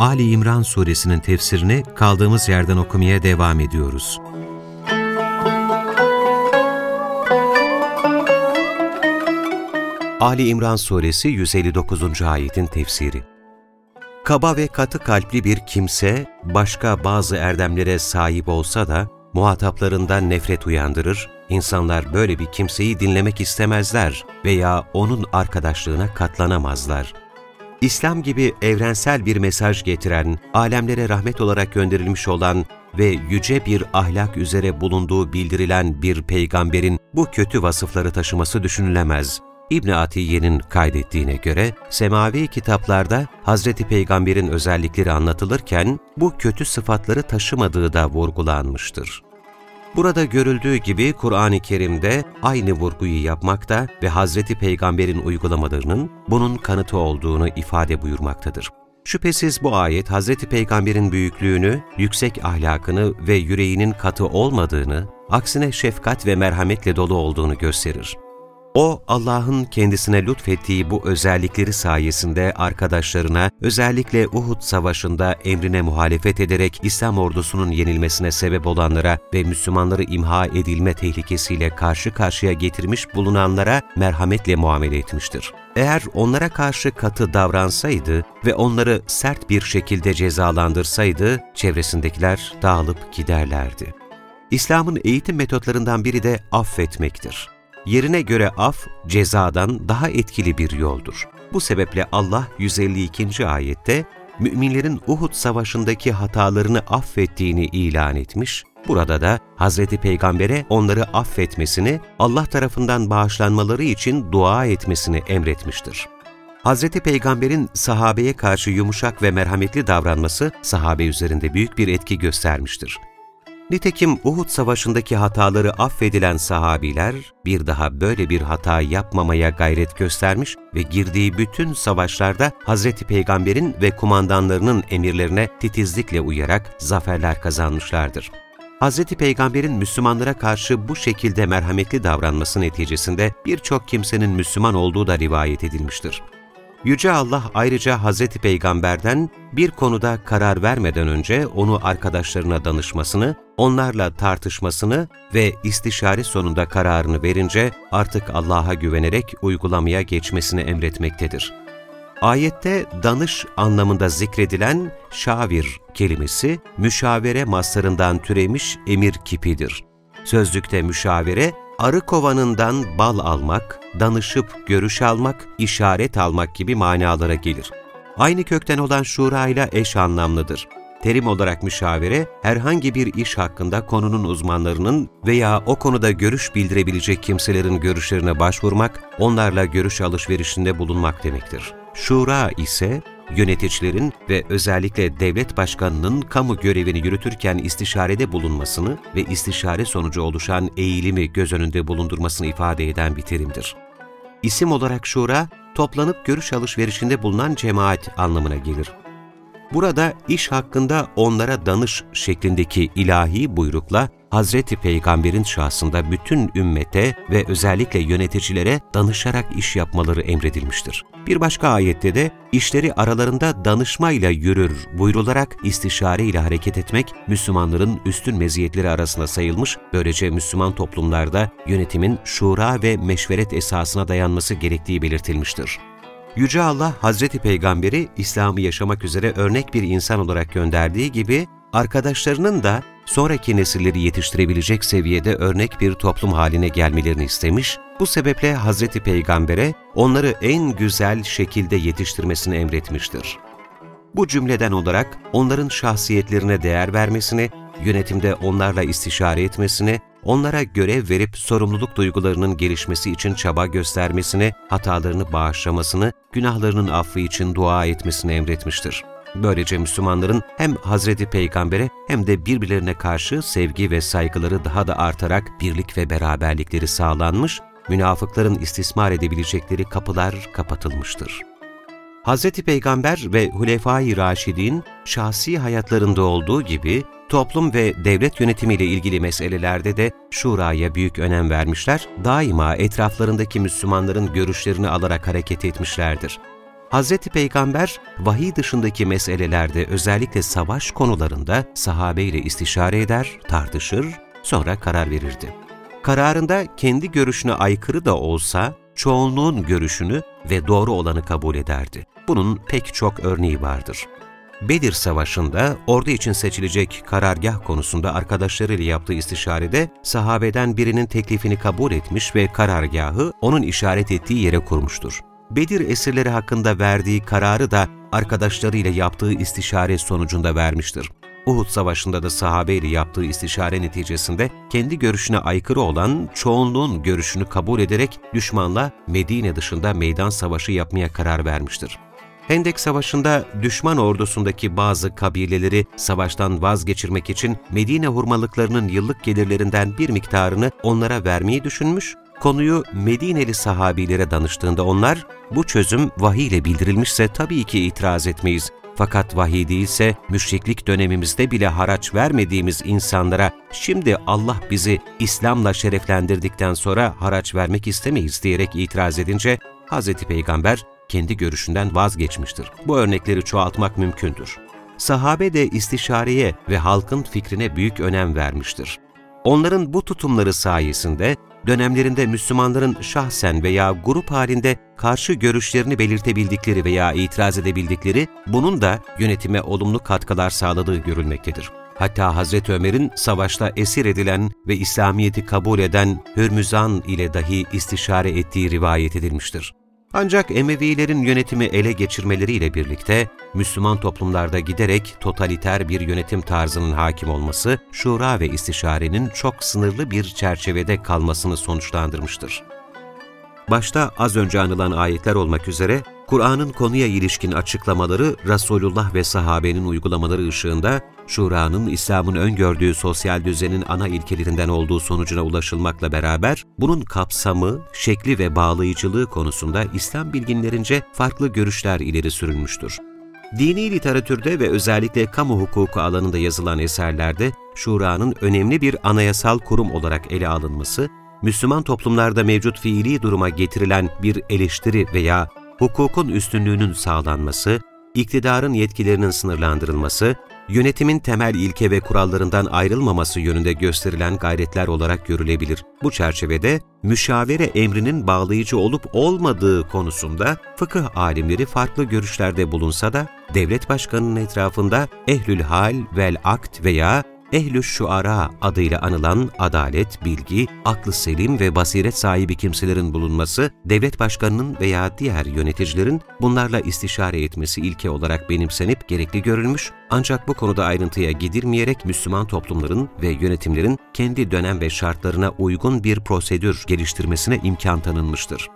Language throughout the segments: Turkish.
Ali İmran suresinin tefsirini kaldığımız yerden okumaya devam ediyoruz. Ali İmran suresi 159. ayetin tefsiri Kaba ve katı kalpli bir kimse başka bazı erdemlere sahip olsa da muhataplarından nefret uyandırır, insanlar böyle bir kimseyi dinlemek istemezler veya onun arkadaşlığına katlanamazlar. İslam gibi evrensel bir mesaj getiren, alemlere rahmet olarak gönderilmiş olan ve yüce bir ahlak üzere bulunduğu bildirilen bir peygamberin bu kötü vasıfları taşıması düşünülemez. İbn Atiye'nin kaydettiğine göre semavi kitaplarda Hazreti Peygamber'in özellikleri anlatılırken bu kötü sıfatları taşımadığı da vurgulanmıştır. Burada görüldüğü gibi Kur'an-ı Kerim'de aynı vurguyu yapmakta ve Hazreti Peygamber'in uygulamalarının bunun kanıtı olduğunu ifade buyurmaktadır. Şüphesiz bu ayet Hazreti Peygamber'in büyüklüğünü, yüksek ahlakını ve yüreğinin katı olmadığını, aksine şefkat ve merhametle dolu olduğunu gösterir. O, Allah'ın kendisine lütfettiği bu özellikleri sayesinde arkadaşlarına, özellikle Uhud Savaşı'nda emrine muhalefet ederek İslam ordusunun yenilmesine sebep olanlara ve Müslümanları imha edilme tehlikesiyle karşı karşıya getirmiş bulunanlara merhametle muamele etmiştir. Eğer onlara karşı katı davransaydı ve onları sert bir şekilde cezalandırsaydı, çevresindekiler dağılıp giderlerdi. İslam'ın eğitim metotlarından biri de affetmektir. Yerine göre af, cezadan daha etkili bir yoldur. Bu sebeple Allah 152. ayette müminlerin Uhud savaşındaki hatalarını affettiğini ilan etmiş, burada da Hz. Peygamber'e onları affetmesini, Allah tarafından bağışlanmaları için dua etmesini emretmiştir. Hz. Peygamber'in sahabeye karşı yumuşak ve merhametli davranması sahabe üzerinde büyük bir etki göstermiştir. Nitekim Uhud Savaşı'ndaki hataları affedilen sahabiler bir daha böyle bir hata yapmamaya gayret göstermiş ve girdiği bütün savaşlarda Hz. Peygamber'in ve kumandanlarının emirlerine titizlikle uyarak zaferler kazanmışlardır. Hz. Peygamber'in Müslümanlara karşı bu şekilde merhametli davranması neticesinde birçok kimsenin Müslüman olduğu da rivayet edilmiştir. Yüce Allah ayrıca Hz. Peygamber'den bir konuda karar vermeden önce onu arkadaşlarına danışmasını, onlarla tartışmasını ve istişare sonunda kararını verince artık Allah'a güvenerek uygulamaya geçmesini emretmektedir. Ayette danış anlamında zikredilen şavir kelimesi, müşavere maslarından türemiş emir kipidir. Sözlükte müşavere, arı kovanından bal almak, danışıp görüş almak, işaret almak gibi manalara gelir. Aynı kökten olan şura ile eş anlamlıdır. Terim olarak müşavere, herhangi bir iş hakkında konunun uzmanlarının veya o konuda görüş bildirebilecek kimselerin görüşlerine başvurmak, onlarla görüş alışverişinde bulunmak demektir. Şura ise, yöneticilerin ve özellikle devlet başkanının kamu görevini yürütürken istişarede bulunmasını ve istişare sonucu oluşan eğilimi göz önünde bulundurmasını ifade eden bir terimdir. İsim olarak şura, toplanıp görüş alışverişinde bulunan cemaat anlamına gelir. Burada iş hakkında onlara danış şeklindeki ilahi buyrukla Hazreti Peygamber'in şahsında bütün ümmete ve özellikle yöneticilere danışarak iş yapmaları emredilmiştir. Bir başka ayette de işleri aralarında danışmayla yürür buyrularak istişare ile hareket etmek Müslümanların üstün meziyetleri arasında sayılmış, böylece Müslüman toplumlarda yönetimin şura ve meşveret esasına dayanması gerektiği belirtilmiştir. Yüce Allah, Hazreti Peygamber'i İslam'ı yaşamak üzere örnek bir insan olarak gönderdiği gibi, arkadaşlarının da sonraki nesilleri yetiştirebilecek seviyede örnek bir toplum haline gelmelerini istemiş, bu sebeple Hazreti Peygamber'e onları en güzel şekilde yetiştirmesini emretmiştir. Bu cümleden olarak onların şahsiyetlerine değer vermesini, yönetimde onlarla istişare etmesini, onlara görev verip sorumluluk duygularının gelişmesi için çaba göstermesini, hatalarını bağışlamasını, günahlarının affı için dua etmesini emretmiştir. Böylece Müslümanların hem Hazreti Peygamber'e hem de birbirlerine karşı sevgi ve saygıları daha da artarak birlik ve beraberlikleri sağlanmış, münafıkların istismar edebilecekleri kapılar kapatılmıştır. Hz. Peygamber ve Hulefai Raşidin şahsi hayatlarında olduğu gibi toplum ve devlet yönetimiyle ilgili meselelerde de şuraya büyük önem vermişler, daima etraflarındaki Müslümanların görüşlerini alarak hareket etmişlerdir. Hz. Peygamber, vahiy dışındaki meselelerde özellikle savaş konularında sahabeyle istişare eder, tartışır, sonra karar verirdi. Kararında kendi görüşüne aykırı da olsa, çoğunluğun görüşünü ve doğru olanı kabul ederdi. Bunun pek çok örneği vardır. Bedir Savaşı'nda ordu için seçilecek karargah konusunda arkadaşlarıyla yaptığı istişarede sahabeden birinin teklifini kabul etmiş ve karargahı onun işaret ettiği yere kurmuştur. Bedir esirleri hakkında verdiği kararı da arkadaşlarıyla yaptığı istişare sonucunda vermiştir. Uhud Savaşı'nda da sahabeyle yaptığı istişare neticesinde kendi görüşüne aykırı olan çoğunluğun görüşünü kabul ederek düşmanla Medine dışında meydan savaşı yapmaya karar vermiştir. Hendek Savaşı'nda düşman ordusundaki bazı kabileleri savaştan vazgeçirmek için Medine hurmalıklarının yıllık gelirlerinden bir miktarını onlara vermeyi düşünmüş, konuyu Medineli sahabilere danıştığında onlar, bu çözüm vahiy ile bildirilmişse tabii ki itiraz etmeyiz. Fakat vahiy değilse müşriklik dönemimizde bile haraç vermediğimiz insanlara şimdi Allah bizi İslam'la şereflendirdikten sonra haraç vermek istemeyiz diyerek itiraz edince Hz. Peygamber kendi görüşünden vazgeçmiştir. Bu örnekleri çoğaltmak mümkündür. Sahabe de istişareye ve halkın fikrine büyük önem vermiştir. Onların bu tutumları sayesinde dönemlerinde Müslümanların şahsen veya grup halinde karşı görüşlerini belirtebildikleri veya itiraz edebildikleri, bunun da yönetime olumlu katkılar sağladığı görülmektedir. Hatta Hazreti Ömer'in savaşta esir edilen ve İslamiyet'i kabul eden Hürmüzan ile dahi istişare ettiği rivayet edilmiştir. Ancak Emevilerin yönetimi ele geçirmeleriyle birlikte Müslüman toplumlarda giderek totaliter bir yönetim tarzının hakim olması, şura ve istişarenin çok sınırlı bir çerçevede kalmasını sonuçlandırmıştır. Başta az önce anılan ayetler olmak üzere, Kur'an'ın konuya ilişkin açıklamaları Resulullah ve sahabenin uygulamaları ışığında Şura'nın İslam'ın öngördüğü sosyal düzenin ana ilkelerinden olduğu sonucuna ulaşılmakla beraber, bunun kapsamı, şekli ve bağlayıcılığı konusunda İslam bilginlerince farklı görüşler ileri sürülmüştür. Dini literatürde ve özellikle kamu hukuku alanında yazılan eserlerde Şura'nın önemli bir anayasal kurum olarak ele alınması, Müslüman toplumlarda mevcut fiili duruma getirilen bir eleştiri veya hukukun üstünlüğünün sağlanması, iktidarın yetkilerinin sınırlandırılması, yönetimin temel ilke ve kurallarından ayrılmaması yönünde gösterilen gayretler olarak görülebilir. Bu çerçevede müşavere emrinin bağlayıcı olup olmadığı konusunda fıkıh alimleri farklı görüşlerde bulunsa da devlet başkanının etrafında ehlül hal vel akt veya Ehlü Şuara adıyla anılan adalet, bilgi, aklı selim ve basiret sahibi kimselerin bulunması, devlet başkanının veya diğer yöneticilerin bunlarla istişare etmesi ilke olarak benimsenip gerekli görülmüş, ancak bu konuda ayrıntıya gidilmeyerek Müslüman toplumların ve yönetimlerin kendi dönem ve şartlarına uygun bir prosedür geliştirmesine imkan tanınmıştır.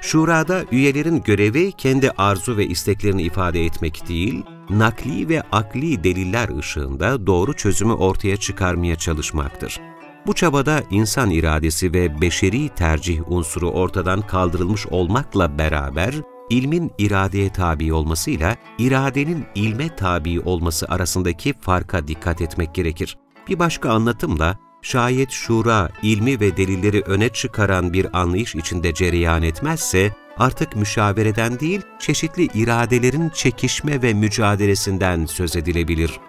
Şurada üyelerin görevi kendi arzu ve isteklerini ifade etmek değil, nakli ve akli deliller ışığında doğru çözümü ortaya çıkarmaya çalışmaktır. Bu çabada insan iradesi ve beşeri tercih unsuru ortadan kaldırılmış olmakla beraber, ilmin iradeye tabi olmasıyla iradenin ilme tabi olması arasındaki farka dikkat etmek gerekir. Bir başka anlatımla, şayet şura, ilmi ve delilleri öne çıkaran bir anlayış içinde cereyan etmezse, artık müşavereden değil, çeşitli iradelerin çekişme ve mücadelesinden söz edilebilir.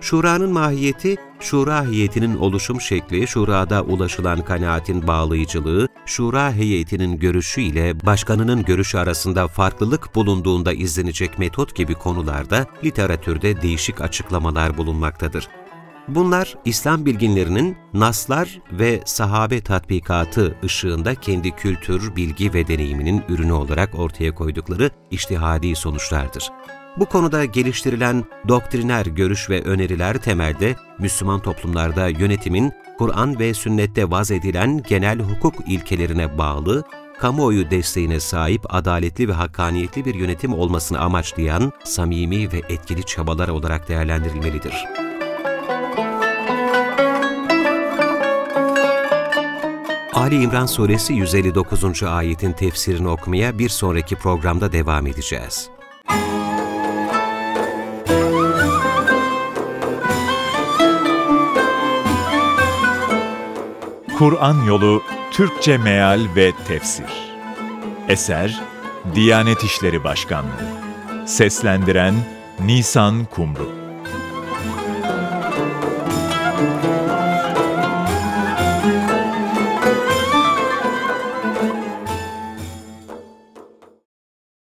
Şura'nın mahiyeti, şura heyetinin oluşum şekli, şurada ulaşılan kanaatin bağlayıcılığı, şura heyetinin görüşü ile başkanının görüşü arasında farklılık bulunduğunda izlenecek metot gibi konularda literatürde değişik açıklamalar bulunmaktadır. Bunlar İslam bilginlerinin naslar ve sahabe tatbikatı ışığında kendi kültür, bilgi ve deneyiminin ürünü olarak ortaya koydukları iştihadi sonuçlardır. Bu konuda geliştirilen doktriner görüş ve öneriler temelde Müslüman toplumlarda yönetimin Kur'an ve sünnette vaz edilen genel hukuk ilkelerine bağlı, kamuoyu desteğine sahip adaletli ve hakkaniyetli bir yönetim olmasını amaçlayan samimi ve etkili çabalar olarak değerlendirilmelidir. Ali İmran Suresi 159. ayetin tefsirini okumaya bir sonraki programda devam edeceğiz. Kur'an Yolu Türkçe Meal ve Tefsir Eser Diyanet İşleri Başkanlığı Seslendiren Nisan Kumru